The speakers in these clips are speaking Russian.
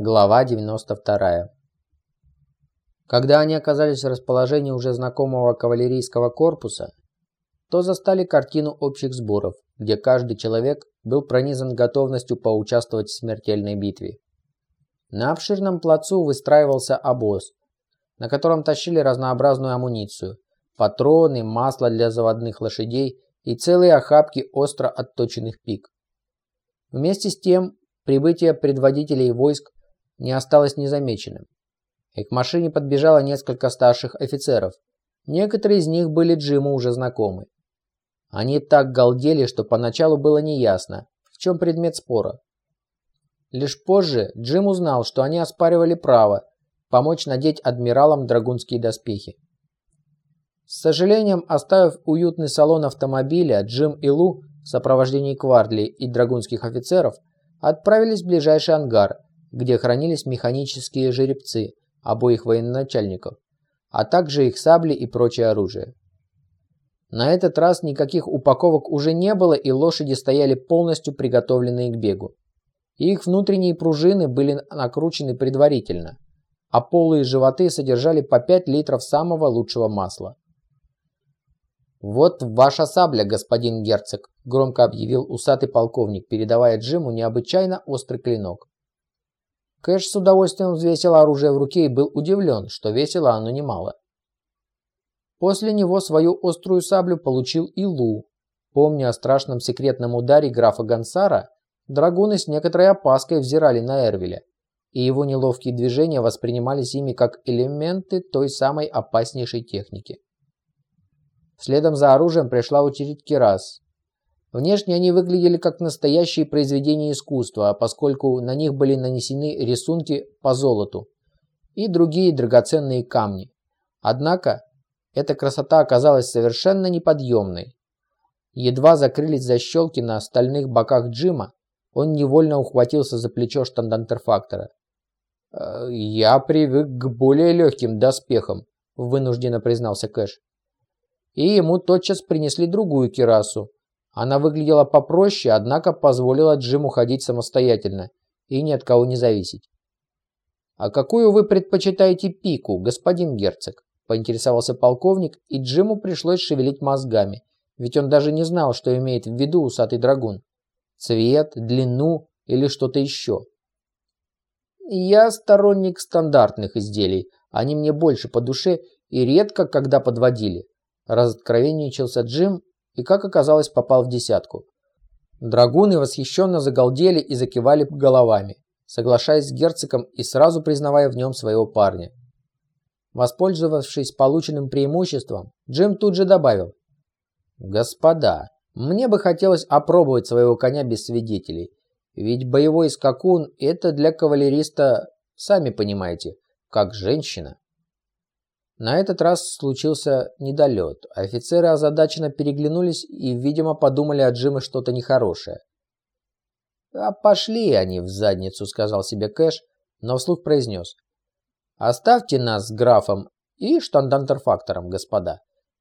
Глава 92. Когда они оказались в расположении уже знакомого кавалерийского корпуса, то застали картину общих сборов, где каждый человек был пронизан готовностью поучаствовать в смертельной битве. На обширном плацу выстраивался обоз, на котором тащили разнообразную амуницию, патроны, масло для заводных лошадей и целые охапки остро отточенных пик. Вместе с тем, прибытие предводителей войск не осталось незамеченным. И к машине подбежало несколько старших офицеров. Некоторые из них были Джиму уже знакомы. Они так галдели, что поначалу было неясно, в чем предмет спора. Лишь позже Джим узнал, что они оспаривали право помочь надеть адмиралам драгунские доспехи. С сожалением, оставив уютный салон автомобиля, Джим и Лу в сопровождении Квардли и драгунских офицеров отправились в ближайший ангар, где хранились механические жеребцы обоих военачальников, а также их сабли и прочее оружие. На этот раз никаких упаковок уже не было, и лошади стояли полностью приготовленные к бегу. Их внутренние пружины были накручены предварительно, а полые животы содержали по 5 литров самого лучшего масла. «Вот ваша сабля, господин герцог», – громко объявил усатый полковник, передавая Джиму необычайно острый клинок. Кэш с удовольствием взвесил оружие в руке и был удивлен, что весило оно немало. После него свою острую саблю получил и Лу. Помня о страшном секретном ударе графа Гансара, драгуны с некоторой опаской взирали на Эрвеля, и его неловкие движения воспринимались ими как элементы той самой опаснейшей техники. Следом за оружием пришла очередь Кирас. Внешне они выглядели как настоящие произведения искусства, поскольку на них были нанесены рисунки по золоту и другие драгоценные камни. Однако, эта красота оказалась совершенно неподъемной. Едва закрылись защелки на стальных боках Джима, он невольно ухватился за плечо штандантерфактора. «Э, «Я привык к более легким доспехам», – вынужденно признался Кэш и ему тотчас принесли другую кирасу. Она выглядела попроще, однако позволила Джиму ходить самостоятельно и ни от кого не зависеть. «А какую вы предпочитаете пику, господин герцог?» – поинтересовался полковник, и Джиму пришлось шевелить мозгами, ведь он даже не знал, что имеет в виду усатый драгун. Цвет, длину или что-то еще. «Я сторонник стандартных изделий, они мне больше по душе и редко когда подводили», Разоткровенничался Джим и, как оказалось, попал в десятку. Драгуны восхищенно загалдели и закивали головами, соглашаясь с герцогом и сразу признавая в нем своего парня. Воспользовавшись полученным преимуществом, Джим тут же добавил. «Господа, мне бы хотелось опробовать своего коня без свидетелей, ведь боевой скакун – это для кавалериста, сами понимаете, как женщина». На этот раз случился недолет. Офицеры озадаченно переглянулись и, видимо, подумали о Джиме что-то нехорошее. «А пошли они в задницу», — сказал себе Кэш, но вслух произнес. «Оставьте нас с графом и штандантерфактором, господа.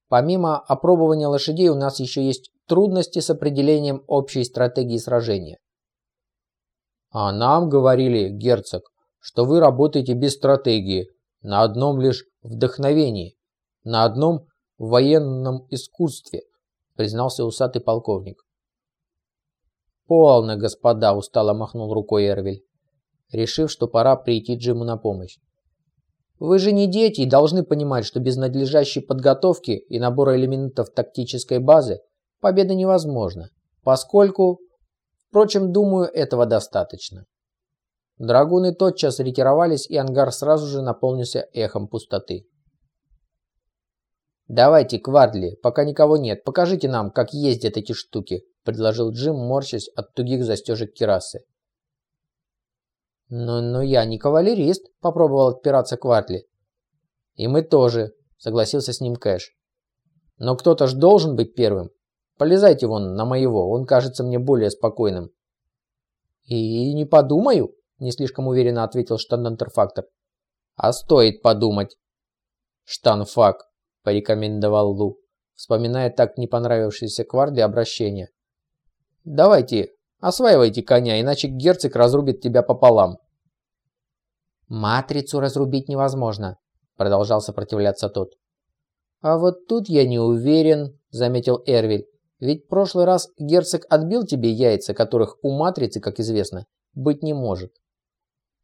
Помимо опробования лошадей у нас еще есть трудности с определением общей стратегии сражения». «А нам говорили, герцог, что вы работаете без стратегии, на одном лишь вдохновении, на одном военном искусстве, признался усатый полковник. «Полно, господа!» – устало махнул рукой Эрвель, решив, что пора прийти Джиму на помощь. «Вы же не дети и должны понимать, что без надлежащей подготовки и набора элементов тактической базы победа невозможна, поскольку, впрочем, думаю, этого достаточно». Драгуны тотчас ретировались, и ангар сразу же наполнился эхом пустоты. «Давайте, Квардли, пока никого нет, покажите нам, как ездят эти штуки», предложил Джим, морщась от тугих застежек керасы. «Но, но я не кавалерист», — попробовал отпираться Квартли. «И мы тоже», — согласился с ним Кэш. «Но кто-то ж должен быть первым. Полезайте вон на моего, он кажется мне более спокойным». «И не подумаю», не слишком уверенно ответил штандантерфактор. А стоит подумать. Штанфак, порекомендовал Лу, вспоминая так не понравившееся Кварде обращение. Давайте, осваивайте коня, иначе герцог разрубит тебя пополам. «Матрицу разрубить невозможно», – продолжал сопротивляться тот. «А вот тут я не уверен», – заметил Эрвиль. «Ведь в прошлый раз герцог отбил тебе яйца, которых у матрицы, как известно, быть не может».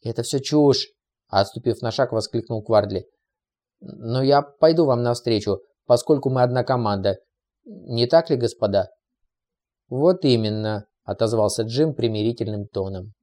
«Это все чушь», – отступив на шаг, воскликнул Квардли. «Но я пойду вам навстречу, поскольку мы одна команда. Не так ли, господа?» «Вот именно», – отозвался Джим примирительным тоном.